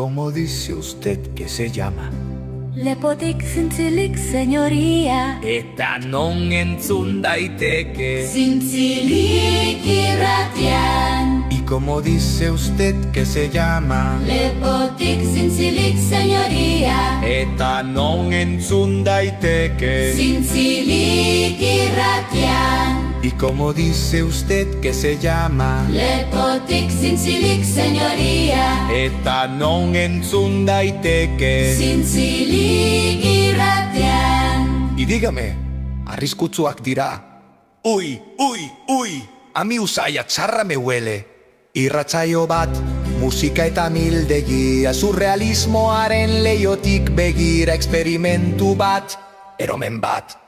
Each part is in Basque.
cómo dice usted que se llama? Lepotik zintzilik, señoría. Eta non entzun daiteke Zintzilik irratian ¿Y cómo dice usted que se llama? Lepotik zintzilik, señoría. Eta non entzun daiteke Zintzilik irratian ¿Y cómo dice usted que se llama? Lepotik zintzilik, señoría. Eta non entzun daiteke Zintzilik irratian Y dígame, arriskutsuak dira Ui, ui, ui, ami usaia txarra me huele. Irratzaio bat, musika eta mildegia Surrealismoaren leiotik begira Experimentu bat, eromen bat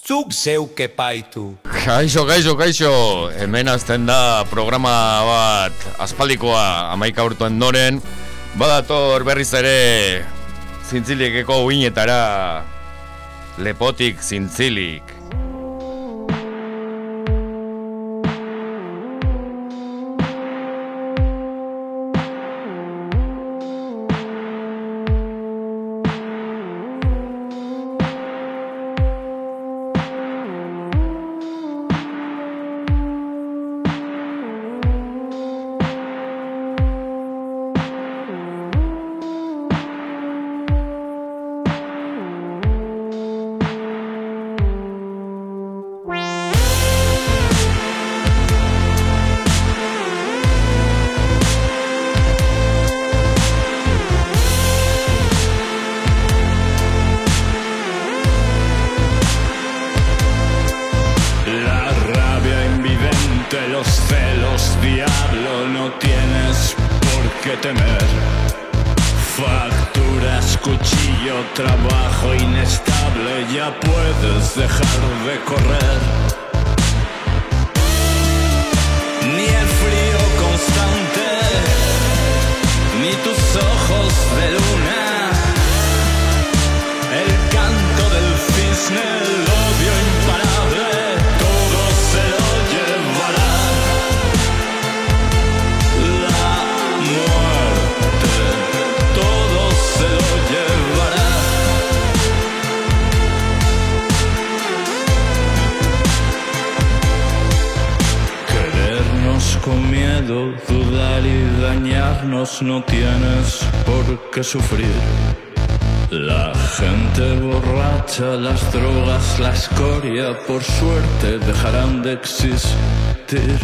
Zuk zeuke paitu. Kaixo, kaixo, kaixo, hemen azten da programa bat aspaldikoa amaika urtuen doren Badator berriz ere zintzilikeko uinetara lepotik zintzilik por qué temer. Facturas, cuchillo, trabajo inestable, ya puedes dejar de correr. Ni el frío constante, ni tus ojos de luna. El canto del cisne, dudar y dañarnos, no tienes por qué sufrir. La gente borracha, las drogas, la escoria, por suerte dejarán de existir.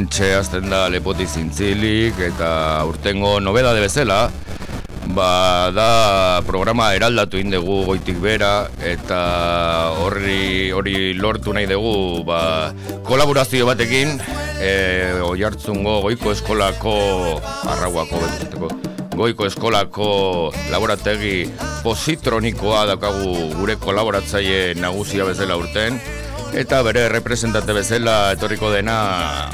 Bueno, hemen azten da lepoti zintzilik eta urtengo nobeda de bezala. Ba, da programa eraldatu indegu goitik bera eta horri hori lortu nahi dugu ba, kolaborazio batekin e, oi hartzungo goiko eskolako arrauako bentzateko goiko eskolako laborategi positronikoa daukagu gure kolaboratzaile nagusia bezala urten Eta bere representante bezala etorriko dena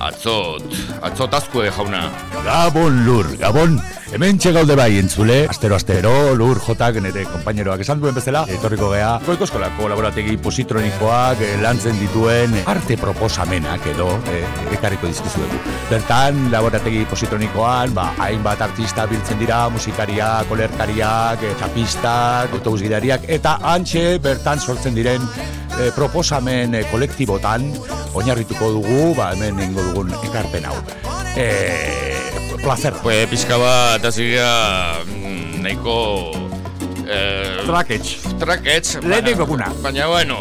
atzot, atzot azkue jauna. Gabon lur, gabon, hemen txegaude bai entzule, astero astero, lur jotak nire kompaineroak esan duen bezala, etorriko gea, goikozkolako laborategi positronikoak eh, lantzen dituen arte proposamenak edo eh, ekarriko dizkizuegu. Bertan, laborategi positronikoan, ba, hainbat artista biltzen dira, musikariak, olerkariak, eh, txapistak, autobus gidariak, eta antxe bertan sortzen diren eh, proposamen eh, kolektibotan oinarrituko dugu, ba, hemen ingo dugun ekarpen hau. Eh, placer. Pues pixka bat, gea, mm, nahiko... Eh, Traketx. trakets. Lehenengo baina- eguna. Baina, bueno,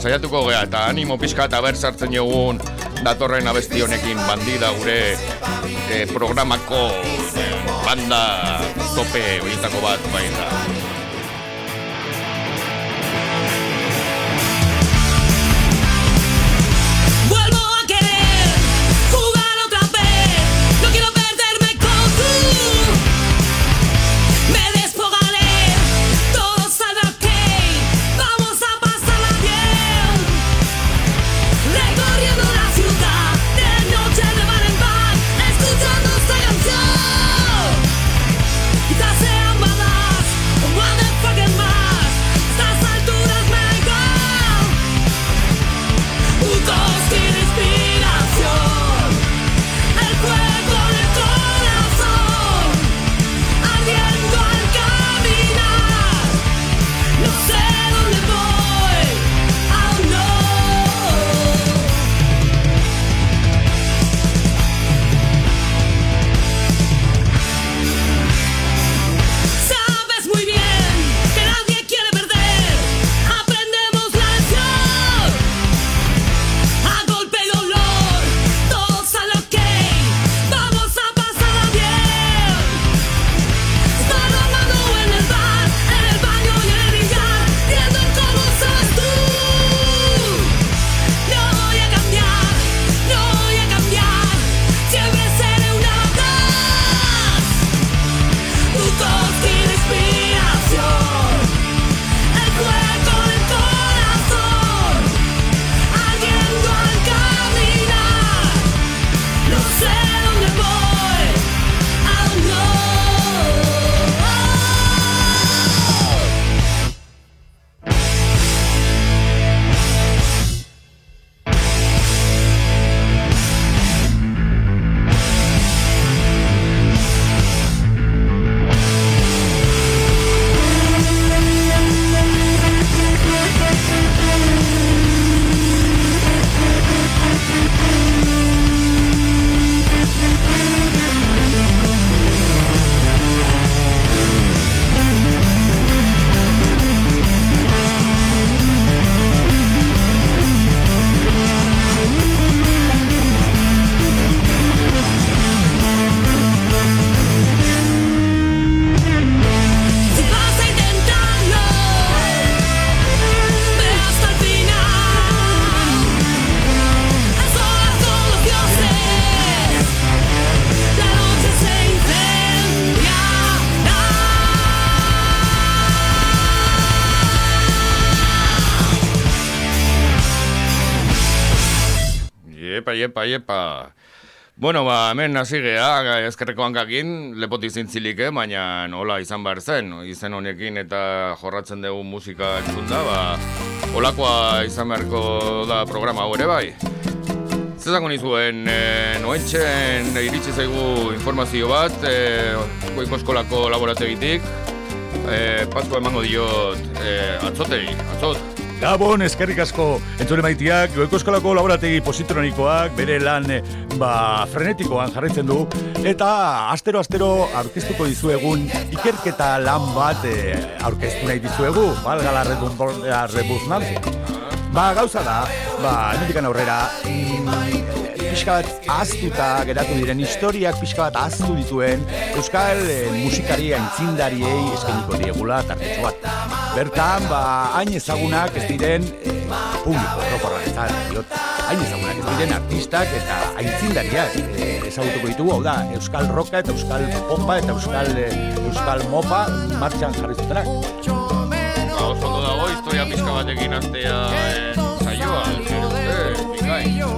saiatuko gea, eta animo pixka eta sartzen jogun datorren abesti honekin bandida gure eh, programako eh, banda tope horietako bat bai Iepa. Bueno, ba, hemen hasi gea, ezkerreko hankakin, lepoti zintzilik, eh? baina hola izan behar zen, izen honekin eta jorratzen dugu musika entzun da, ba, holakoa izan beharko da programa hau ere bai. Zezako nizuen, e, noentxen iritsi zaigu informazio bat, e, goiko eskolako laborategitik, e, pasko emango diot e, atzotei, atzot. Gabon, eskerrik asko. Entzule maitiak, goeko eskolako laborategi positronikoak bere lan eh, ba, frenetikoan jarraitzen du. Eta astero-astero aurkeztuko dizuegun ikerketa lan bat eh, aurkeztu nahi dizuegu, balga la rebuznantzia. Ba, gauza da, ba, hemendikan aurrera, pixka bat ahaztuta geratu diren historiak pixka bat ahaztu dituen Euskal eh, musikari aintzindariei eskeniko diegula tartetxo bat. Bertan, ba, hain ezagunak ez diren eh, publiko, orokorrarentzat, diot, hain ezagunak ez diren artistak eta aintzindariak eh, ezagutuko ditugu, hau da, Euskal Roka eta Euskal Popa eta Euskal, eh, Euskal Mopa martxan jarri zutenak. Ba, oso dago, historia pixka batekin astea eh, saioa.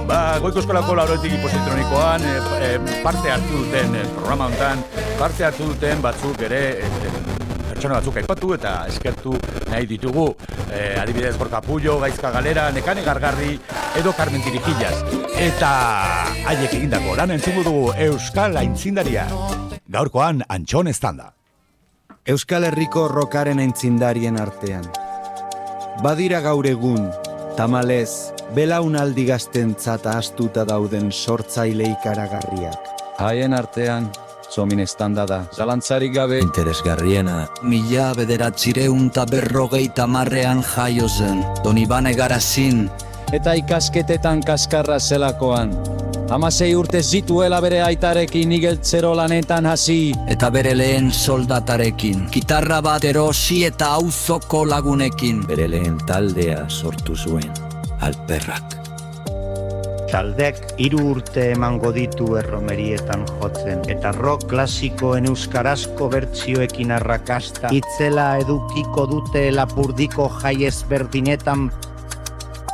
Ba, goiko eskolako lauretik positronikoan e, parte hartu duten e, programa honetan, parte hartu duten batzuk ere e, pertsona batzuk aipatu eta eskertu nahi ditugu e, adibidez Gorka Pullo, Gaizka Galera, Nekane Gargarri edo Carmen Tirijillas. Eta haiek egindako lan entzungu dugu Euskal Aintzindaria. Gaurkoan Antxon Estanda. Euskal Herriko rokaren aintzindarien artean. Badira gaur egun, tamalez, belaunaldi gaztentzat astuta dauden sortzaile ikaragarriak. Haien artean, zomin estanda da, zalantzarik gabe. Interesgarriena, mila bederatzireun eta berrogeita marrean jaio zen, Donibane Garazin, Eta ikasketetan kaskarra zelakoan. Hamasei urte zituela bere aitarekin igeltzero lanetan hasi. eta bere lehen soldatarekin, gitarra bat erosi eta auzoko lagunekin. Bere lehen taldea sortu zuen, alperrak. Taldeak hiru urte emango ditu erromerietan jotzen eta rock klasikoen euskarazko bertsioekin arrakasta itzela edukiko dute lapurdiko jai ezberdinetan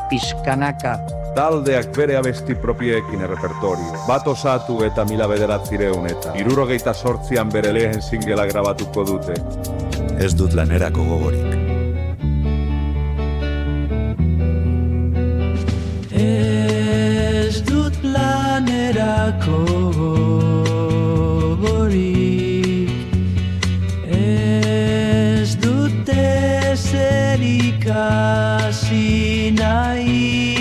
pizkanaka Taldeak bere abesti propiekin errepertorio. Bat osatu eta mila bederatzireun eta irurogeita sortzian bere lehen singela grabatuko dute. Ez dut lanerako gogorik. Ez dut lanerako gogorik Ez dut ezer ikasi nahi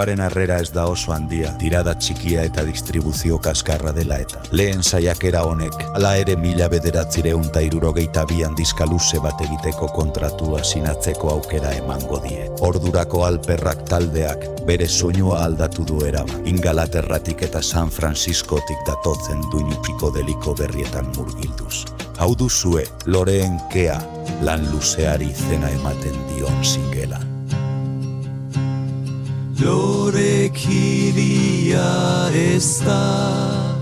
Diskoaren harrera ez da oso handia, tirada txikia eta distribuzio kaskarra dela eta. Lehen saiakera honek, ala ere mila bederatzireun ta irurogeita bian diskaluze bat egiteko kontratua sinatzeko aukera emango die. Ordurako alperrak taldeak bere soinua aldatu du eraba. Ingalaterratik eta San Franciscotik datotzen duinu deliko berrietan murgilduz. Hau duzue, loreen kea, lan luzeari zena ematen dion singelan. Lorekiria ez da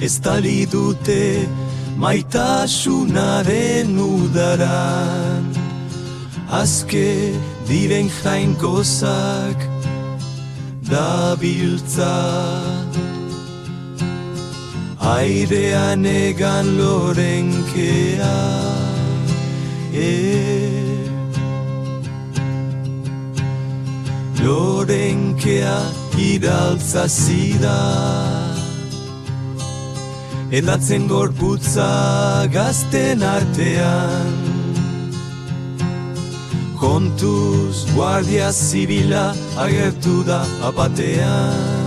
Estali dute maitasunaren udaran Azke diren jainkozak dabiltza Airean egan lorenkea e, Lorenkea iraltza zida Edatzen gorputza gazten artean. Kontuz guardia zibila agertu da apatean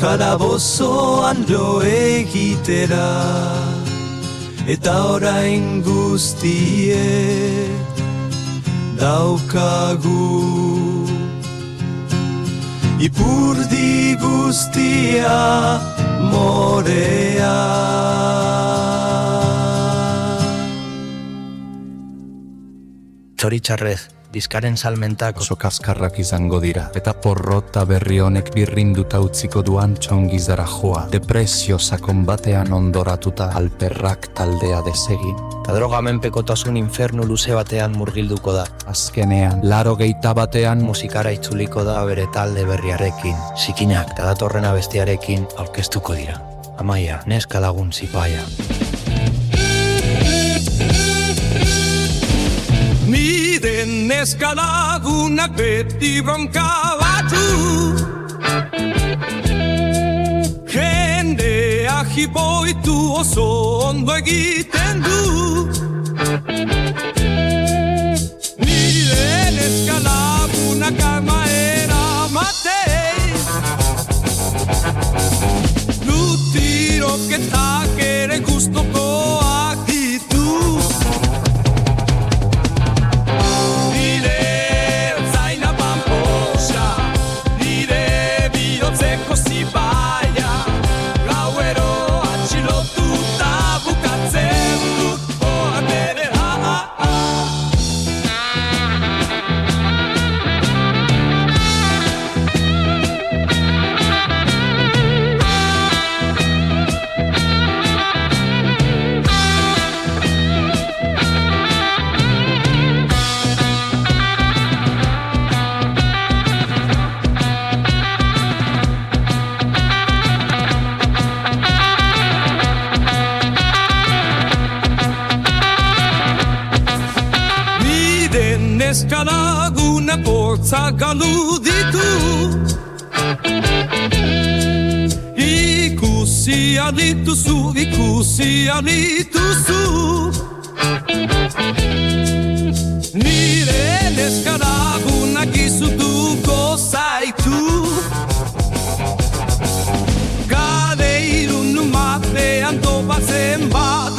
kalabozoan lo egitera. Eta orain guztie daukagu. Ipurdi guztia morea. Txoritxarrez, diskaren salmentak oso kaskarrak izango dira. Eta porrota berri honek birrinduta utziko duan txongizara joa. Depresio sakon batean ondoratuta alperrak taldea desegin. eta droga menpekotasun infernu luze batean murgilduko da. Azkenean, laro geita batean Musikara itzuliko da bere talde berriarekin, zikinak eta datorren abestiarekin aurkeztuko dira. Amaia, neska lagun zipaia. Nire neska lagunak beti bronka batu Jendea jiboitu oso ondo egiten du Nire neska lagunak ama eramatei Lutiroketak ere gustokoak laguna bortza galu ditu Ikusi alituzu, ikusi alituzu Nire neska laguna gizutuko zaitu Gadeirun batean topatzen baduzu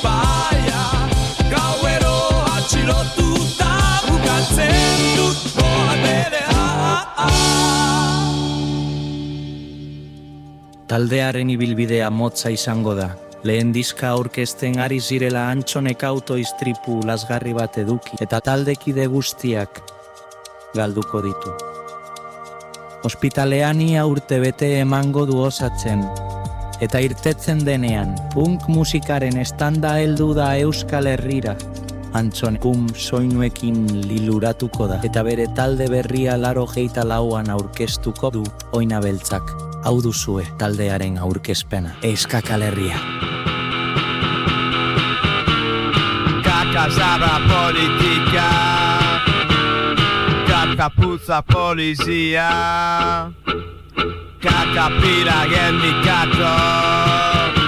zipaia Gauero atxilotuta bukatzen dut ah. Taldearen ibilbidea motza izango da. Lehen diska aurkezten ari zirela antxonek autoistripu lasgarri bat eduki eta taldekide guztiak galduko ditu. Ospitalean ia urte bete emango du osatzen, eta irtetzen denean, punk musikaren estanda heldu da Euskal Herrira. Antxon pum soinuekin liluratuko da, eta bere talde berria laro geita lauan aurkeztuko du oina beltzak. Hau duzue taldearen aurkezpena. Euskal Herria. Kakazara politika Kakapuza polizia Kakapira gendikato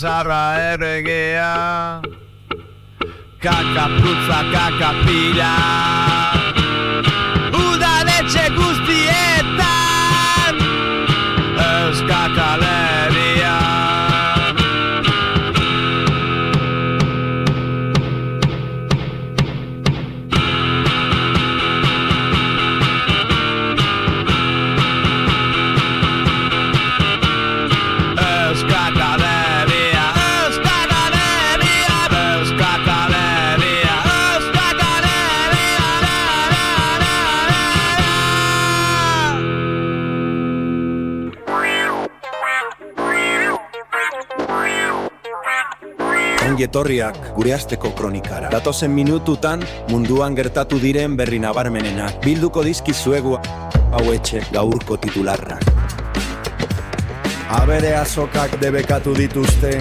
zarra erregea. Kaka putza, kaka pila etorriak gure asteko kronikara. Datozen minututan munduan gertatu diren berri nabarmenenak. Bilduko dizkizuegu hau etxe gaurko titularrak. Abere azokak debekatu dituzte,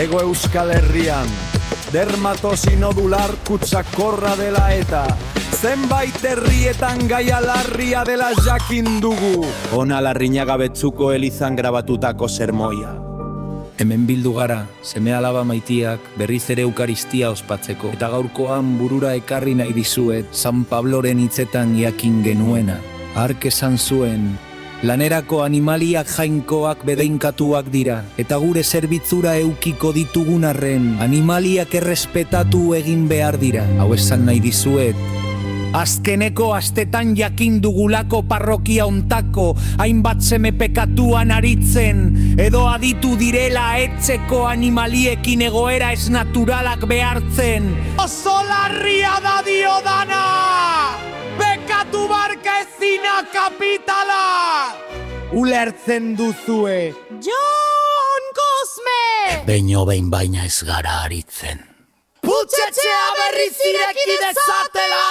ego euskal herrian, dermatosinodular kutsakorra dela eta, zenbait herrietan gaia larria dela jakin dugu. Ona larrinaga betzuko elizan grabatutako sermoia. Hemen bildu gara, seme alaba maitiak berriz ere eukaristia ospatzeko. Eta gaurkoan burura ekarri nahi dizuet San Pabloren hitzetan jakin genuena. Ark esan zuen, lanerako animaliak jainkoak bedeinkatuak dira. Eta gure zerbitzura eukiko ditugun arren, animaliak errespetatu egin behar dira. Hau esan nahi dizuet, Azkeneko astetan jakin dugulako parrokia ontako hainbat seme pekatuan aritzen edo aditu direla etzeko animaliekin egoera ez naturalak behartzen. Oso larria da diodana! Bekatu barka ezina kapitala! Ulertzen duzue. John Cosme! Beino behin baina ez gara aritzen. Putxetxea berriz ireki dezatela!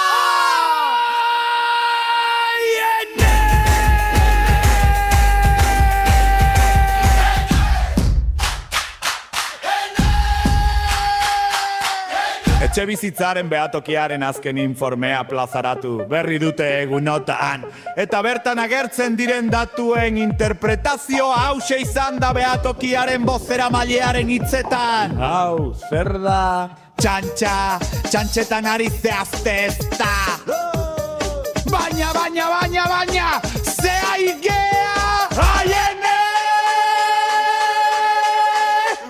Etxe bizitzaren behatokiaren azken informea plazaratu berri dute egunotan. Eta bertan agertzen diren datuen interpretazio hause izan da behatokiaren bozera mailearen hitzetan. Hau, zer da? Txantxa, txantxetan ari zehazte ez da. Baina, baina, baina, baina, ze aigea! Aiene!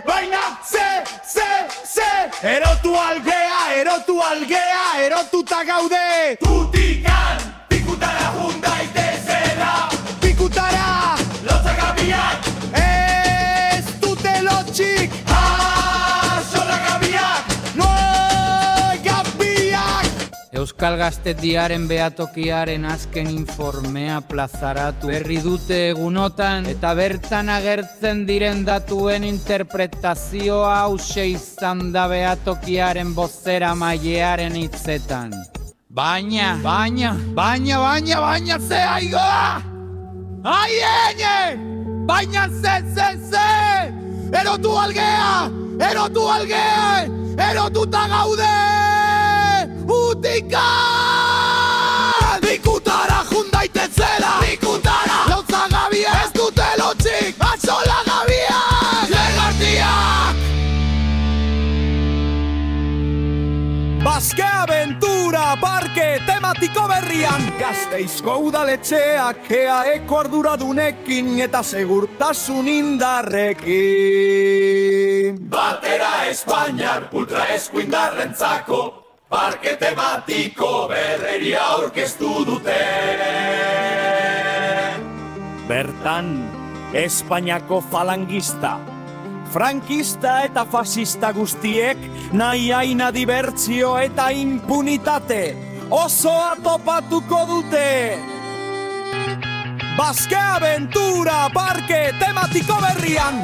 Baina, ze, ze, ze! Erotu algea, erotu algea, erotuta gaude! Tutikan, Euskal Gaztetiaren behatokiaren azken informea plazaratu berri dute egunotan eta bertan agertzen diren datuen interpretazioa hause izan da behatokiaren bozera mailearen hitzetan. Baina, baina, baina, baina, baina, ze aigoa! Aiene! Baina ze, ze, ze! Erotu algea! Erotu algea! Erotuta gaude! Utika! Bikutara jundaitezela! Bikutara! Lautza gabia! Ez dute lotxik! Atxola gabia! Legartiak! Baske aventura parke tematiko berrian Gazteizko udaletxeak eaeko arduradunekin eta segurtasun indarrekin Batera Espainiar ultra eskuindarrentzako Parke tematiko berreria aurkeztu dute Bertan, Espainiako falangista, frankista eta fasista guztiek nahi aina dibertsio eta impunitate osoa topatuko dute. Baske Aventura Parke tematiko berrian!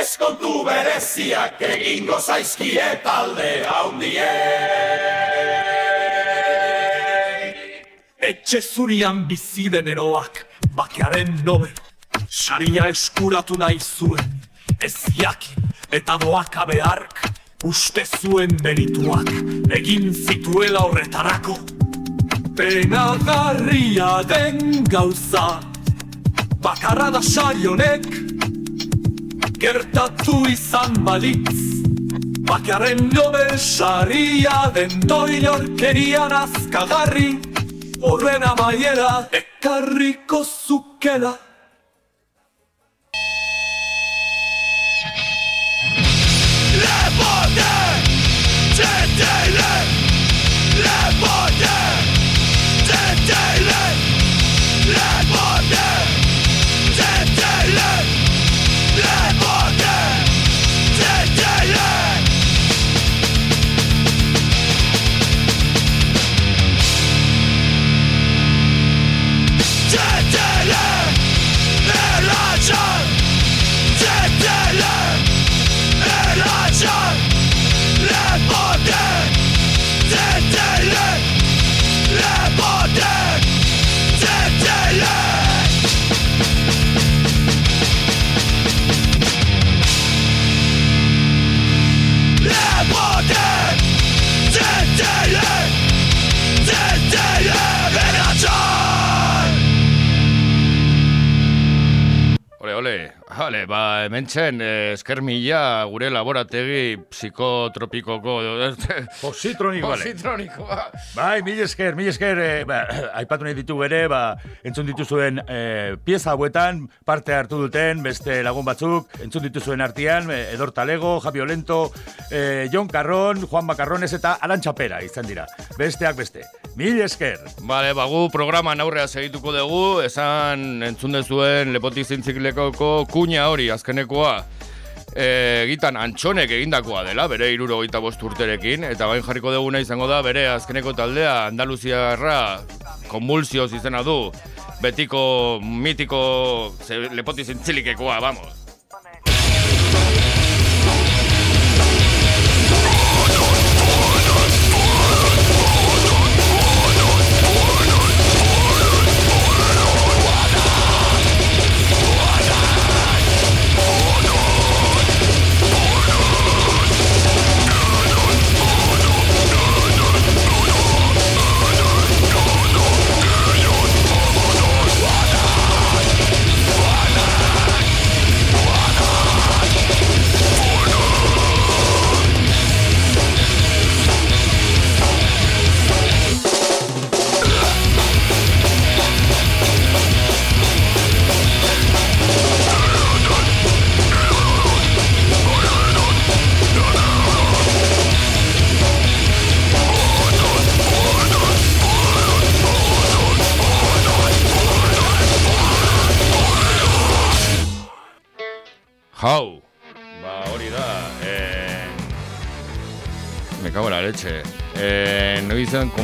Eskontu bereziak egingo zaizkie talde haundiek Etxe zurian bizi den eroak, bakearen nobe, saria eskuratu nahi zuen, ez jakin eta doaka behark, uste zuen merituak, egin zituela horretarako. Penagarria den gauza, bakarra da sari honek Gertatu izan balitz. Bakarren nobel saria den doilorkerian azkagarri Horren amaiera ekarriko zukela Hale, ba, hemen txen, eh, esker mila gure laborategi psikotropikoko... Positroniko, bale. Positronikoa. Bai, mil esker, mil esker, eh, ba, aipatu nahi ditu ere, ba, entzun dituzuen eh, pieza hauetan, parte hartu duten, beste lagun batzuk, entzun dituzuen artean, eh, Edor Talego, Javi Olento, eh, Jon Carron, Juan Macarrones eta Alan Txapera izan dira. Besteak beste. Mil esker. Bale, bagu programan aurrea segituko dugu, esan entzun dezuen lepotik zintziklekoko kuña hori azkenekoa. E, gitan antxonek egindakoa dela, bere iruro gita bost urterekin, eta bain jarriko duguna izango da, bere azkeneko taldea, Andaluziarra, konvulsioz izena du, betiko, mitiko, ze, lepoti zintzilikekoa, vamos.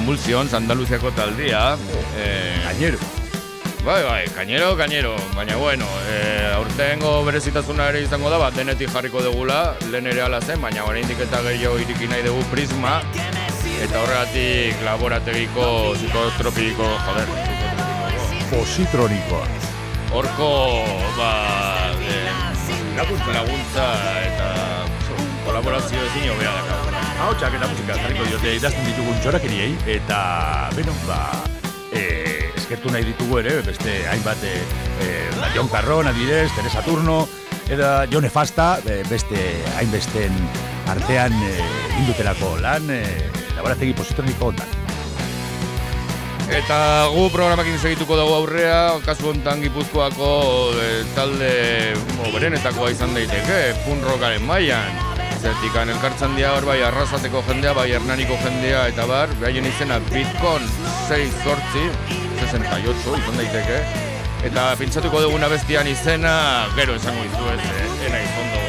Izan konvulsion, Andaluziako taldia. Eh, Gainero. Bai, bai, kainero, kainero, baina bueno, eh, aurtengo berezitasuna ere izango da, bat denetik jarriko degula, lehen ere ala zen, baina oraindik eta gehiago iriki nahi dugu prisma, eta horregatik laborategiko psikotropiko, joder, Positronikoa. Horko, ba, eh, laguntza, laguntza eta kolaborazio ezin hobea da. Ahotsak eta musika jarriko diote idazten ditugun txorakeriei, eta, beno, ba, e, eskertu nahi ditugu ere, beste hainbat, e, e, da Jon Carron, adidez, Teresa Turno, eta Jone Fasta, e, beste hainbesten artean e, indutelako lan, e, laborategi positroniko ondan. Eta gu programakin segituko dugu aurrea, kasu hontan Gipuzkoako e, talde oberenetakoa izan daiteke, punk rockaren mailan. Zertikan elkartzan dira hor bai arrasateko jendea, bai hernaniko jendea, eta bar, behaien izena Bitcoin 6 sortzi, 68 izan daiteke. Eta pintzatuko duguna bestian izena, gero esango izu ez, eh, ena izondo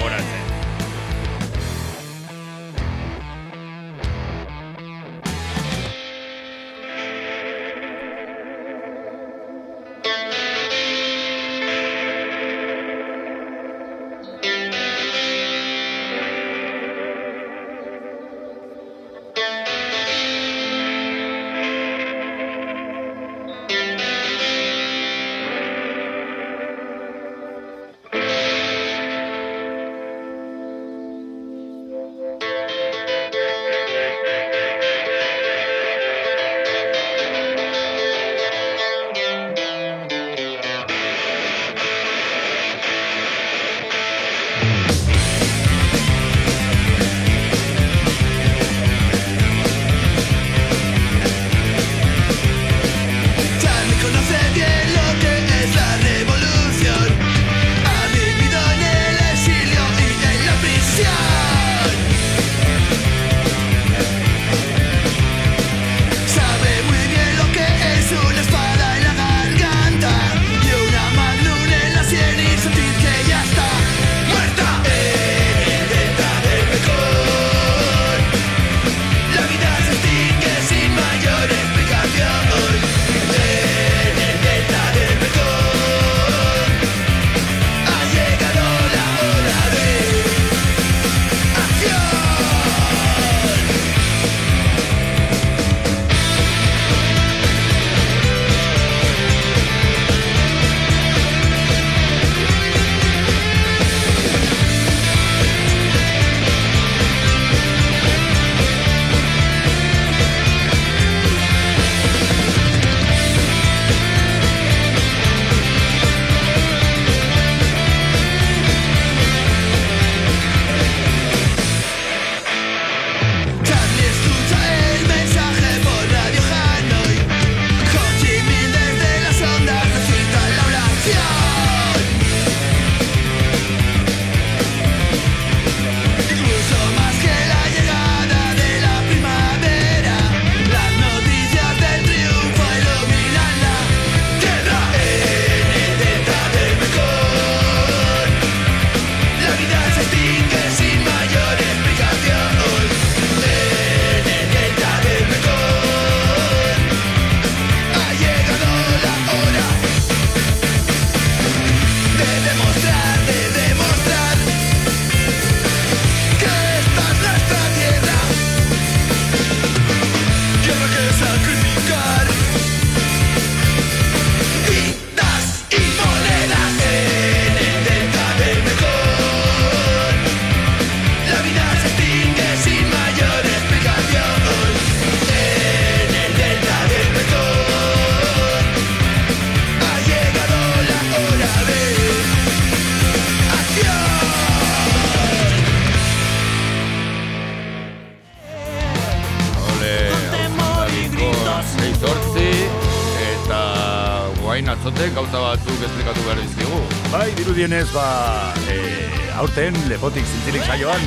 aurten lepotik zintzilik saioan,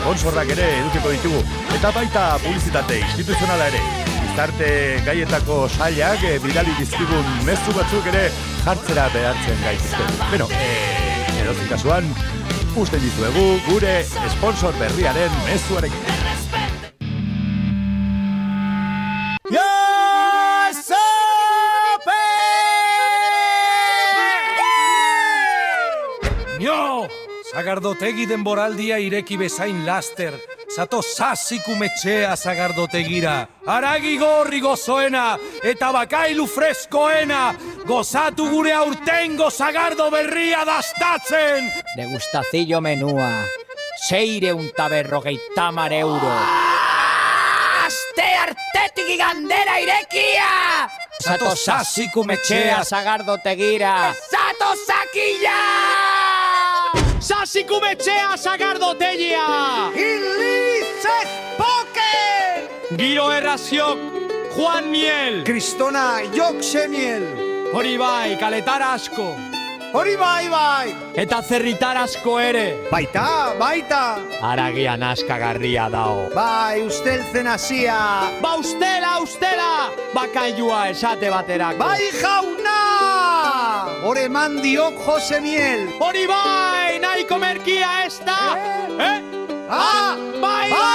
sponsorrak ere edukiko ditugu. Eta baita publizitate instituzionala ere. Gizarte gaietako sailak e, bidali dizkigun mezu batzuk ere jartzera behartzen gaituzte. Beno, e, edozik kasuan, usten dizuegu gure sponsor berriaren mezuarekin. Zagardotegi denboraldia ireki bezain laster. Zato sasiku metxea zagardotegira. Aragi gorri gozoena eta bakailu freskoena. Gozatu gure aurtengo zagardo berria dastatzen. Degustazillo menua. Seireun taberrogeita mar euro. Aste artetik igandera irekia! Zato sasiku metxea zagardotegira. Zato sakila! sasi kubetxea sagardotegia! Ilizez poken! Giro erraziok, Juan Miel! Cristona jok semiel! Hori bai, kaletara asko! Hori bai, bai! Eta zerritar asko ere! Baita, baita! Aragian askagarria dao. Bai, usteltzen hasia! Ba ustela, ustela! Bakailua esate baterak. Bai jauna! Hore mandiok Jose Miel! Hori bai, nahiko merkia ez da! Eh? Ah, bai, bai,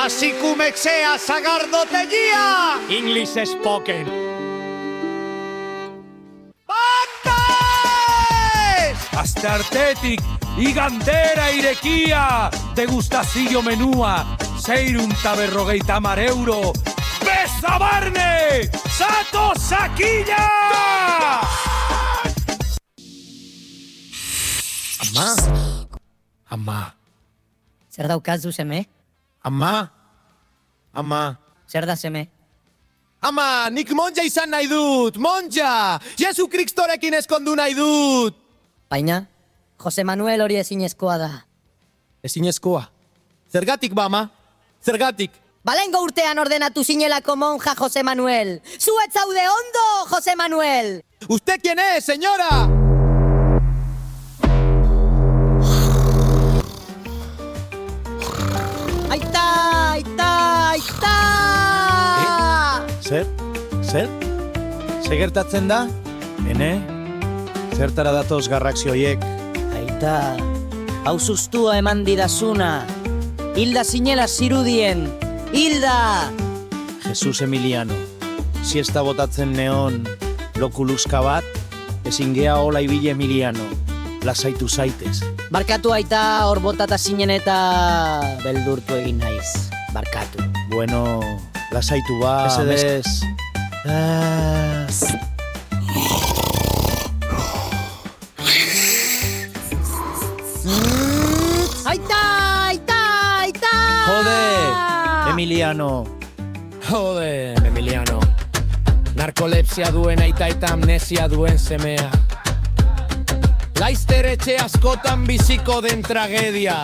Sasiku metxea zagardotegia! English spoken. Aste artetik, igandera irekia, degustazio menua, zeirun taberrogeita mar euro, Beza barne! Sato sakila! Ama? Ama? Zer daukazu seme? Ama? Ama? Zer da seme? Ama, nik monja izan nahi dut! Monja! Jesu Kristorekin eskondu nahi dut! Baina, Jose Manuel hori ezinezkoa da. Ezinezkoa? Zergatik ba, ama? Zergatik? Balengo urtean ordenatu zinelako monja Jose Manuel. Zuet zaude ondo, Jose Manuel! ¿Usted quién es, señora? Aita, aita, aita! Zer? Zer? Segertatzen da? Ene? Zertara datoz garrakzioiek? Aita, hau sustua eman didazuna. Hilda zinela zirudien. Hilda! Jesus Emiliano. Siesta botatzen neon lokuluska bat, ezin gea hola ibile Emiliano. Lasaitu zaitez. Barkatu aita hor botata zinen eta beldurtu egin naiz. Barkatu. Bueno, lasaitu ba. Mesedez. Ah. Aita, aita, aita! Jode, Emiliano. Jode, Emiliano. Narkolepsia duen aita eta amnesia duen semea. Laizter etxe askotan biziko den tragedia.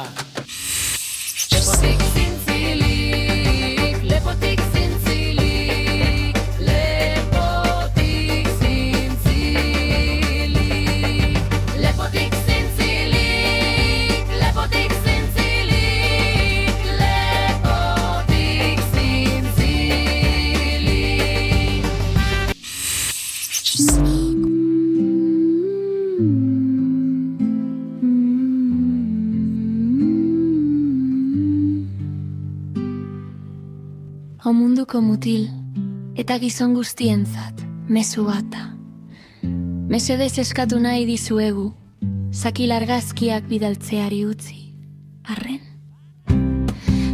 Munduko mutil, eta gizon guztientzat, mezu bata. Mesedez eskatu nahi dizuegu, zaki largazkiak bidaltzeari utzi. Arren?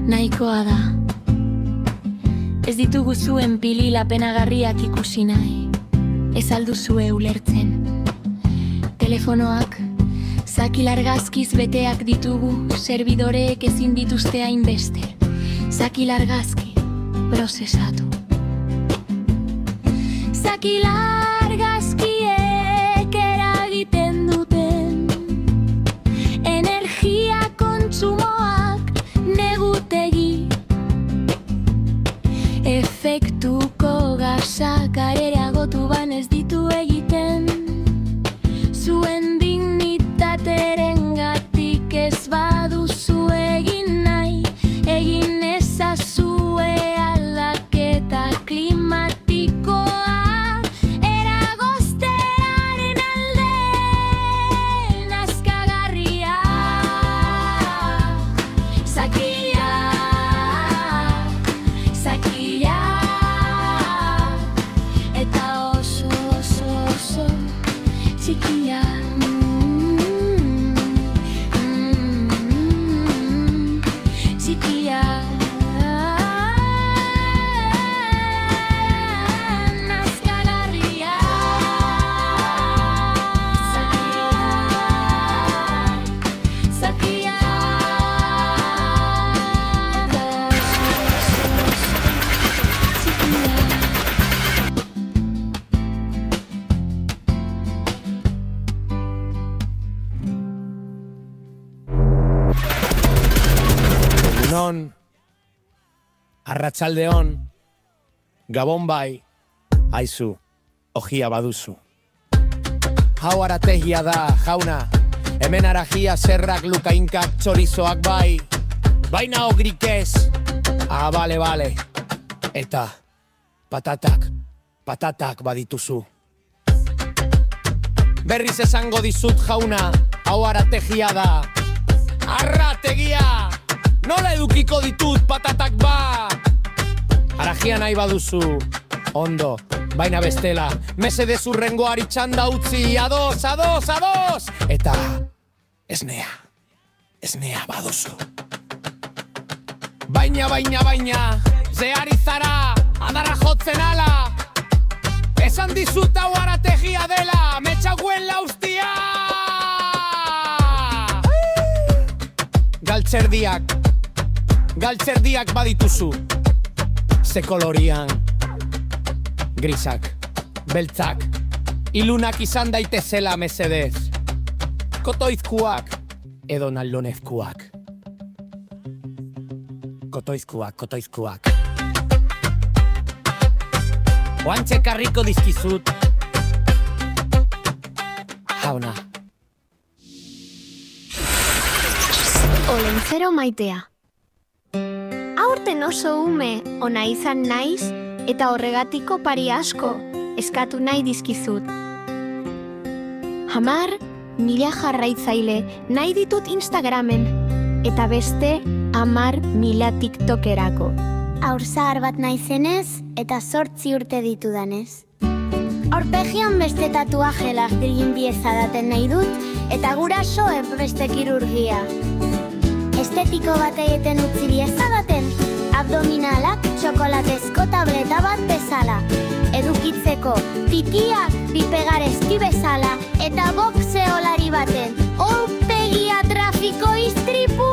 Nahikoa da. Ez ditugu zuen pili lapenagarriak ikusi nahi. Ez alduzue ulertzen. Telefonoak, zaki largazkiz beteak ditugu, serbidoreek ezin dituzte hainbeste. Zaki processato. Sa chi l'ha arratsaldeon, gabon bai, aizu, ojia baduzu. Hau arategia da, jauna, hemen aragia zerrak lukainkak txorizoak bai, baina ogrik ez, ah, bale, bale, eta patatak, patatak badituzu. Berriz esango dizut jauna, hau arategia da, arrategia! Nola edukiko ditut patatak ba? Aragia nahi baduzu, ondo, baina bestela, mesede zurrengoari txanda utzi, ados, ados, ados! Eta, esnea, esnea baduzu. Baina, baina, baina, zehari zara, adarra jotzen ala! Esan dizut hau arategia dela, metxaguen laustia! Galtzerdiak, galtzerdiak badituzu. Ze kolorian, grisak, beltzak, ilunak izan daitezela mesedez. Kotoizkuak, edo naldonezkuak. Kotoizkuak, kotoizkuak. Oantxe karriko dizkizut. Jauna, Olentzero maitea. Aurten oso ume ona izan naiz eta horregatiko pari asko eskatu nahi dizkizut. Hamar, mila jarraitzaile nahi ditut Instagramen eta beste hamar mila TikTokerako. Aur zahar bat naizenez eta sortzi urte ditudanez. Aurpegian beste tatuaje lagdirgin pieza daten nahi dut eta gurasoen beste kirurgia. Estetiko bat egiten utzi diezadaten, abdominalak txokolatezko tableta bat bezala. Edukitzeko titiak bipegarezki bezala eta boxeolari baten. Aurpegia trafiko istripu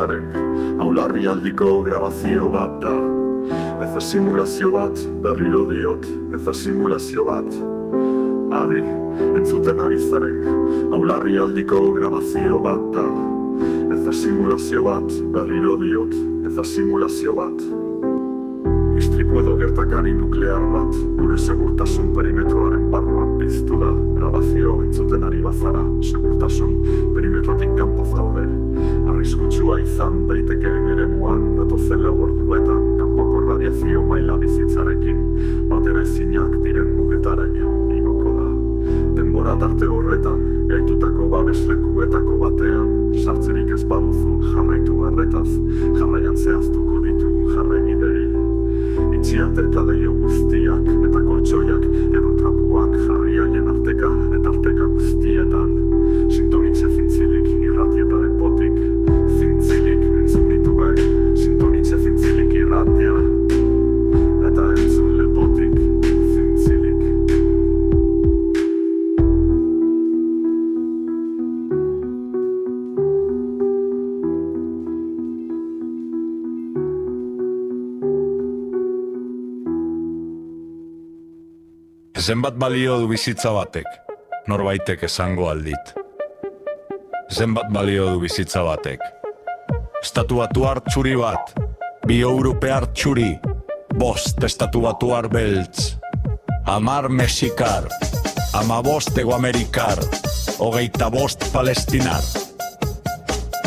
zaren, hau aldiko grabazio bat da. Ez simulazio bat, berriro diot, ez simulazio bat. Adi, entzuten ari zaren, hau aldiko grabazio bat da. Ez simulazio bat, berriro diot, ez simulazio bat. Istripu edo gertakari nuklear bat, gure segurtasun perimetroaren barruan piztu da. Grabazio entzuten ari bazara, segurtasun perimetrotik kanpo zaude. Arriskutsua izan daiteke ere muan, datozen lagorduetan, kanpoko radiazio maila bizitzarekin, batera ezinak diren mugetaraino. Denbora tarte horretan, gaitutako babeslekuetako batean, sartzerik ez baduzu jarraitu erretaz, jarraian jarraigidei. Guztiak, eta koltsoiak, edo trapuak Zenbat balio du bizitza batek, norbaitek esango aldit. Zenbat balio du bizitza batek. Estatu batuar txuri bat, bi europear txuri, bost estatu batuar beltz, amar mexikar, ama bost ego amerikar, hogeita bost palestinar.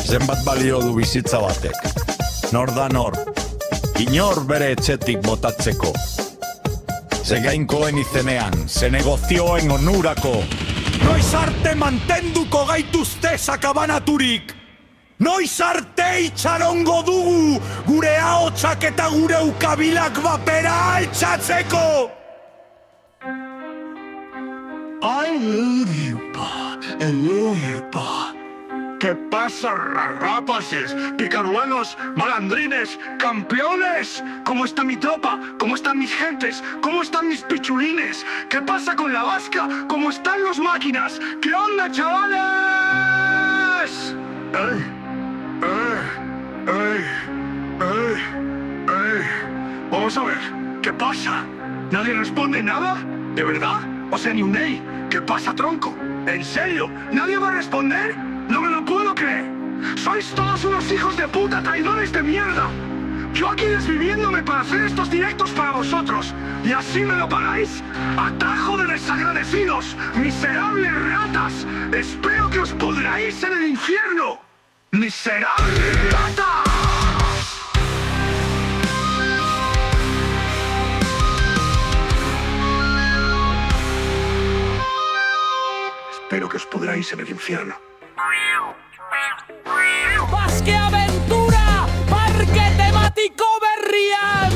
Zenbat balio du bizitza batek, nor da nor, inor bere etxetik botatzeko. Zegainkoen izenean, ze negozioen onurako. Noiz arte mantenduko gaituzte sakabanaturik. Noiz arte itxarongo dugu gure ahotsak eta gure ukabilak bapera altxatzeko. I love you, pa. I love you, pa. ¿Qué pasa, rapaces, picaruelos, malandrines, campeones? ¿Cómo está mi tropa? ¿Cómo están mis gentes? ¿Cómo están mis pichulines? ¿Qué pasa con la vasca? ¿Cómo están los máquinas? ¿Qué onda, chavales? ¡Ey! ¡Ey! ¡Ey! ¡Ey! ¡Ey! Vamos a ver, ¿qué pasa? ¿Nadie responde nada? ¿De verdad? O sea, ni un ey. ¿Qué pasa, tronco? ¿En serio? ¿Nadie va a responder? ¡No me lo puedo creer! ¡Sois todos unos hijos de puta traidores de mierda! Yo aquí desviviéndome para hacer estos directos para vosotros. ¿Y así me lo pagáis? ¡Atajo de desagradecidos! ¡Miserables ratas! ¡Espero que os pudráis en el infierno! ¡Miserables ratas! Espero que os pudráis en el infierno. Baske Aventura, parke tematiko berrian!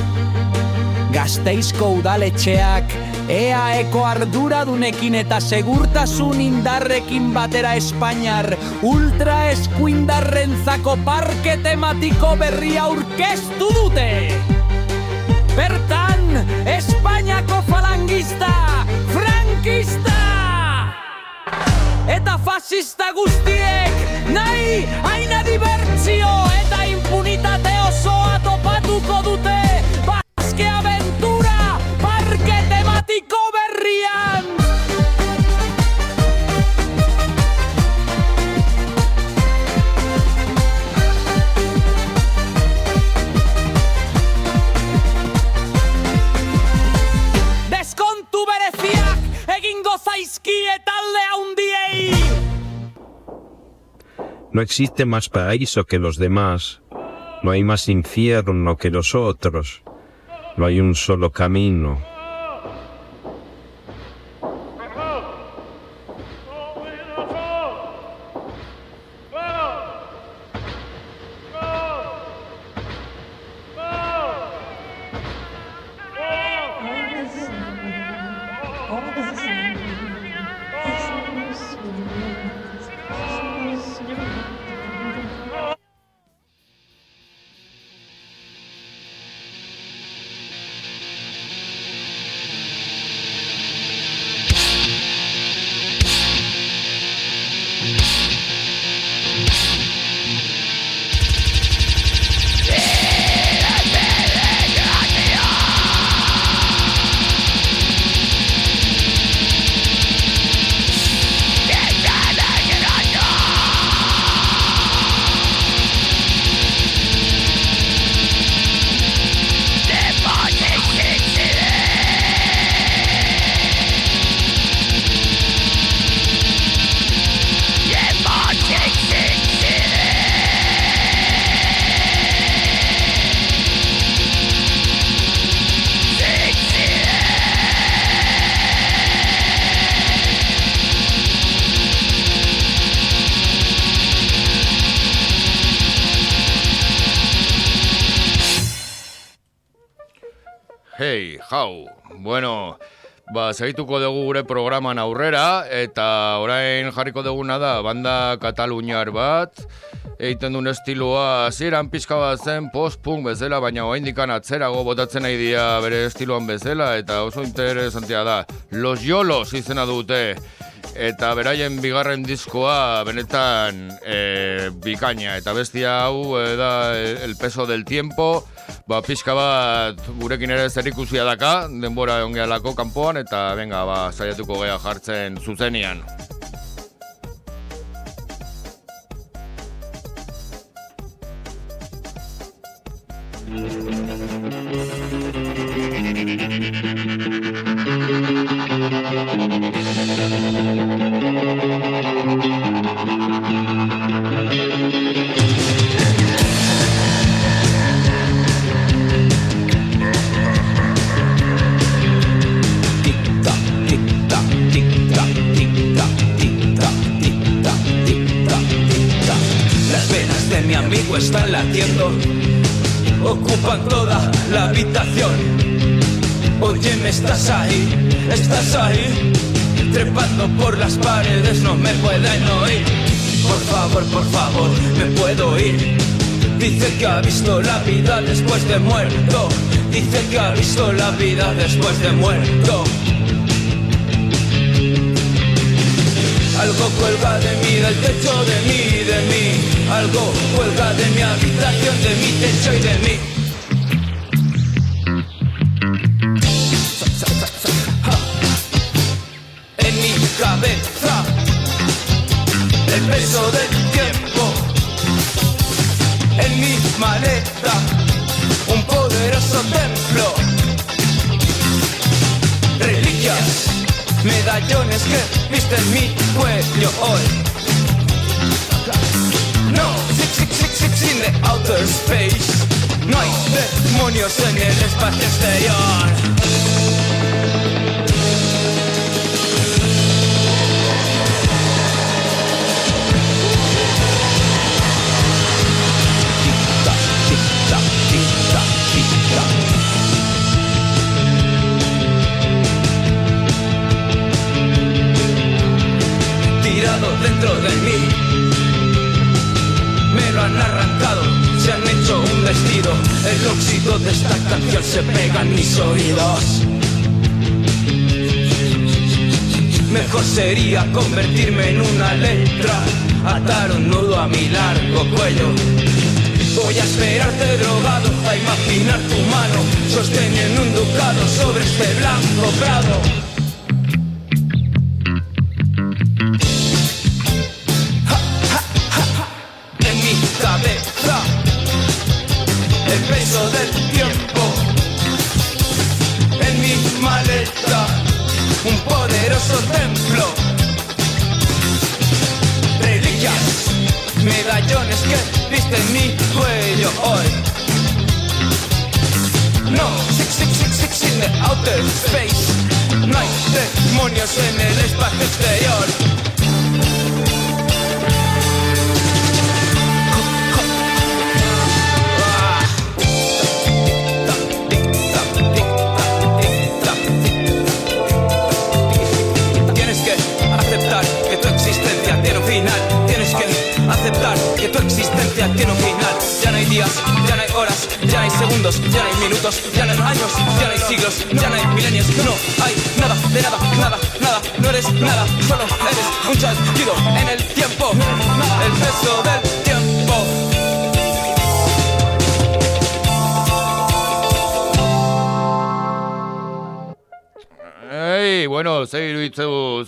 Gazteizko udaletxeak EAeko arduradunekin eta segurtasun indarrekin batera Espainiar ultra eskuindarrentzako parke tematiko berria aurkeztu dute. Bertan, Espainiako falangista, frankista! Eta fascista guztiek nahi aina dibertsio eta impunitate osoa topatuko dute. Baske Aventura parke tematiko berrian. Deskontu bereziak egingo zaizkie talde handiei No existe más paraíso que los demás. No hay más infierno que los otros. No hay un solo camino. Segituko dugu gure programan aurrera, eta orain jarriko duguna da banda kataluniar bat, egiten duen estiloa hasieran pixka bat zen post-punk bezala, baina oraindikan atzerago botatzen nahi dira bere estiloan bezala, eta oso interesantia da. Los Yolos izena dute, eta beraien bigarren diskoa benetan e, bikaina, eta bestia hau e, da El Peso del Tiempo, ba, pixka bat gurekin ere zer ikusia daka, denbora ongealako kanpoan, eta venga, ba, saiatuko gea jartzen zuzenian. Muerto. Dice que ha visto la vida después de muerto. Algo cuelga de mí, del techo de mí, de mí. Algo cuelga de mi habitación, de mi techo y de mí. Dentro de mí. Me lo han arrancado, se han hecho un vestido. El óxido de esta canción se pega en mis oídos. Mejor sería convertirme en una letra, atar un nudo a mi largo cuello. Voy a esperarte drogado, a imaginar tu mano, sosteniendo un ducado sobre este blanco prado.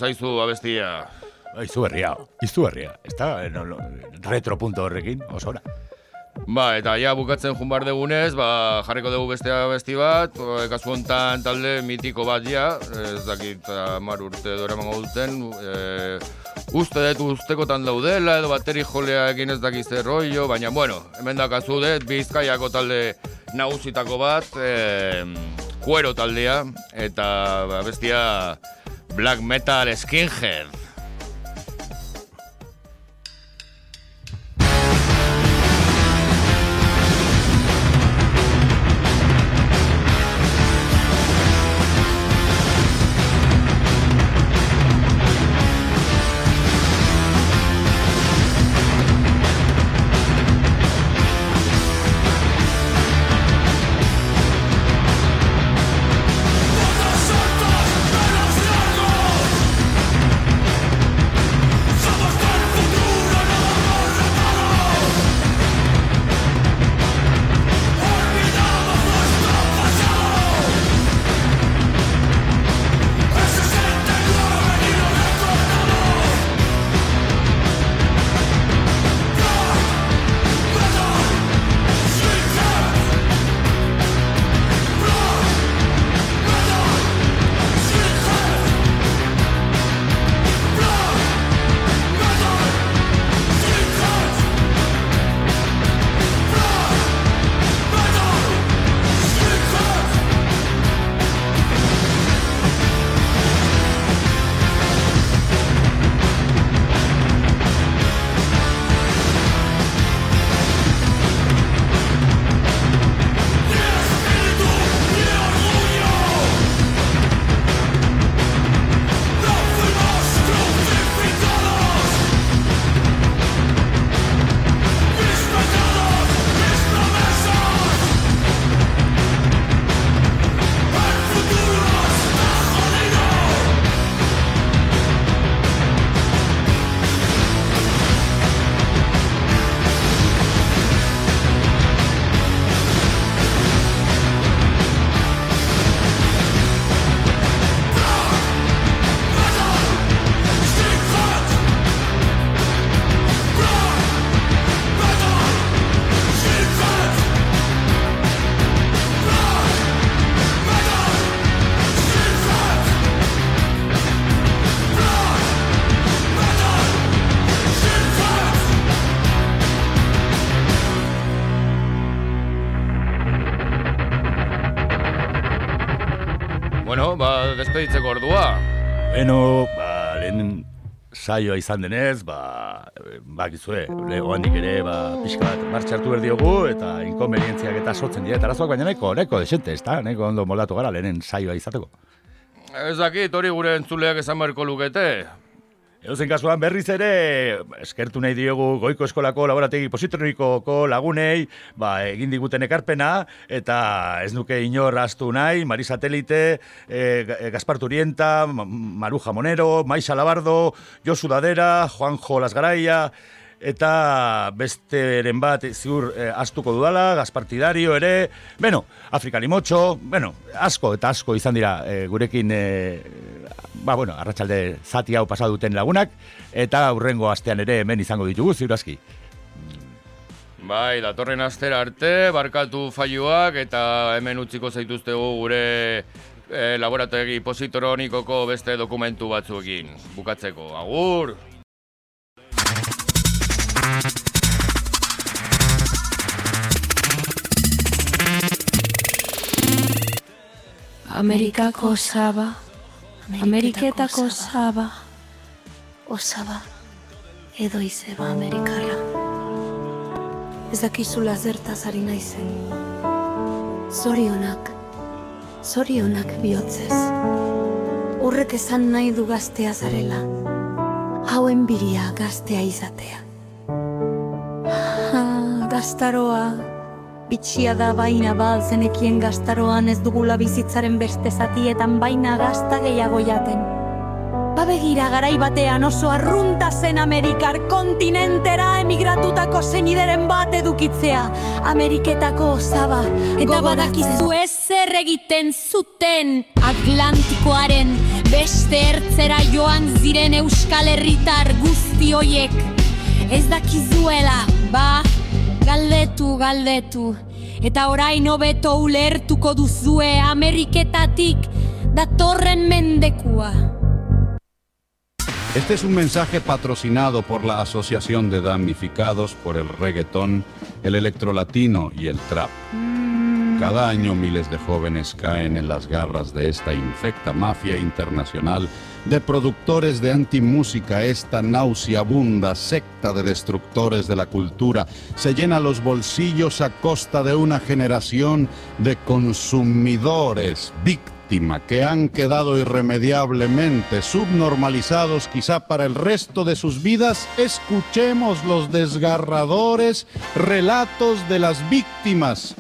Zaizu abestia. Izu berria, izu berria. Ez da, no, no, retro punto horrekin, osora. Ba, eta ja bukatzen jun bar degunez, ba, jarriko dugu beste abesti bat, e, kasu hontan talde mitiko bat ja, ez dakit hamar urte dora emango duten, e, uste dut ustekotan daudela, edo bateri joleakin ez dakiz zer rollo, baina bueno, hemen da kasu dut, bizkaiako talde nagusitako bat, e, kuero taldea, eta ba, bestia black metal skinhead. Despeditzeko ordua. Beno, ba, lehen saioa izan denez, ba, bakizue, lego handik ere, ba, pixka bat, martxartu berdiogu, eta inkonvenientziak eta sortzen dira, eta arazoak baina neko, neko, desente, ez da, neko ondo moldatu gara lehenen saioa izateko. Ez dakit, hori gure entzuleak esan beharko lukete. Edozen kasuan berriz ere, eskertu nahi diogu goiko eskolako laborategi positroniko lagunei, ba, egin diguten ekarpena, eta ez nuke inor astu nahi, Mari Satelite, e, Gaspar Turienta, Ma- Maruja Monero, Maisa Labardo, Josu Dadera, Juanjo Lasgaraia, eta besteren bat ziur e, astuko dudala, Gaspartidario ere, beno, Afrika Limotxo, beno, asko eta asko izan dira e, gurekin, e, ba, bueno, arratsalde zati hau pasa duten lagunak, eta aurrengo astean ere hemen izango ditugu, ziur aski. Bai, datorren astera arte, barkatu faioak eta hemen utziko zaituztegu gure e, laborategi positonikoko beste dokumentu batzuekin. Bukatzeko, agur! Amerikako osaba, Ameriketako osaba, osaba, edo izeba Amerikarra. Ez dakizula zertaz ari naizen. Zorionak, zorionak bihotzez. Horrek esan nahi du gaztea zarela. Hauen biria gaztea izatea. Ah, gaztaroa, bitxia da baina bal zenekien gaztaroan ez dugula bizitzaren beste zatietan baina gazta gehiago jaten. Babegira garai batean oso arrunta zen Amerikar kontinentera emigratutako zenideren bat edukitzea. Ameriketako osaba. Eta badakizu ez zer egiten zuten Atlantikoaren beste ertzera joan ziren Euskal Herritar guzti hoiek. Ez dakizuela, ba, Este es un mensaje patrocinado por la Asociación de Damnificados por el Reggaetón, el Electrolatino y el Trap. Cada año miles de jóvenes caen en las garras de esta infecta mafia internacional de productores de antimúsica. Esta nauseabunda secta de destructores de la cultura se llena los bolsillos a costa de una generación de consumidores víctima que han quedado irremediablemente subnormalizados quizá para el resto de sus vidas. Escuchemos los desgarradores relatos de las víctimas.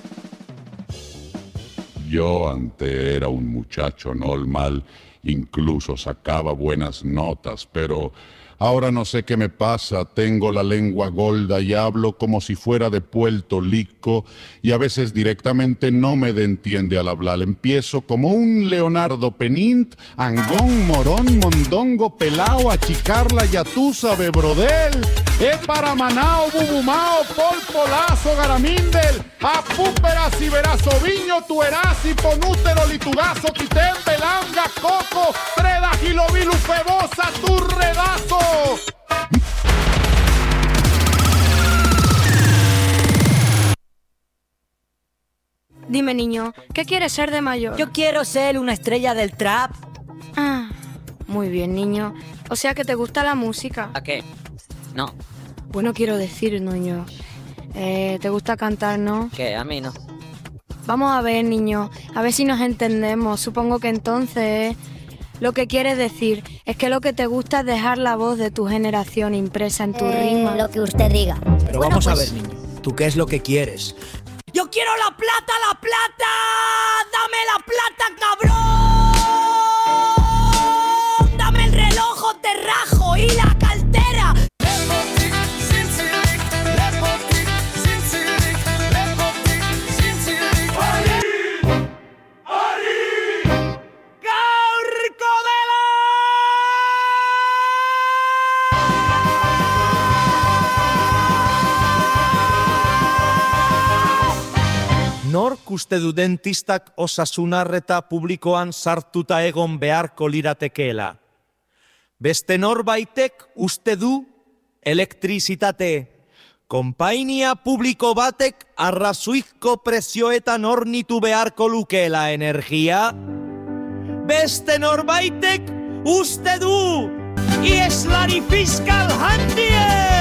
Yo ante era un muchacho normal, incluso sacaba buenas notas, pero ahora no sé qué me pasa, tengo la lengua golda y hablo como si fuera de Puerto Rico y a veces directamente no me de entiende al hablar. Empiezo como un Leonardo Penint, Angón, Morón, Mondongo, Pelao, Achicarla, Yatusa, Bebrodel, E para Manao, Bubumao, Pol, Polazo, Garamindel, Apúpera, Siberazo, Viño, Tuerasi, Ponútero, Litugazo, Quitén, Belanga, Coco, Treda, Gilovilu, Febosa, Turredazo. Dime, niño, ¿qué quieres ser de mayor? Yo quiero ser una estrella del trap. Ah, muy bien, niño. O sea que te gusta la música. ¿A qué? No. Bueno, quiero decir, niño. Eh, ¿Te gusta cantar, no? ¿Qué? A mí no. Vamos a ver, niño. A ver si nos entendemos. Supongo que entonces lo que quieres decir es que lo que te gusta es dejar la voz de tu generación impresa en tu rima. Lo que usted diga. Pero vamos a ver, niño. ¿Tú qué es lo que quieres? ¡Yo quiero la plata, la plata! ¡Dame la plata, cabrón! ¡Dame el reloj o te rajo y la Nork uste du dentistak osasunarreta publikoan sartuta egon beharko liratekeela. Beste norbaitek uste du elektrizitate. Konpainia publiko batek arrazuizko prezioetan ornitu beharko lukeela energia. beste norbaitek uste du Ieslari fiskal handien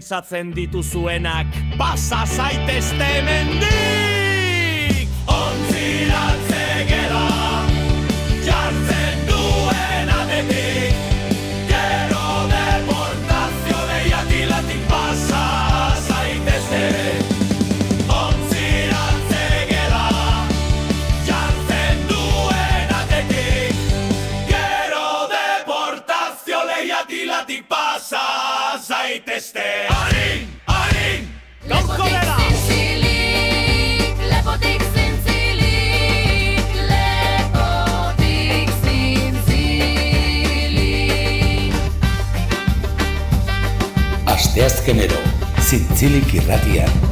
pentsatzen dituzuenak Pasa zaitezte mendik! Zintzilik irratian,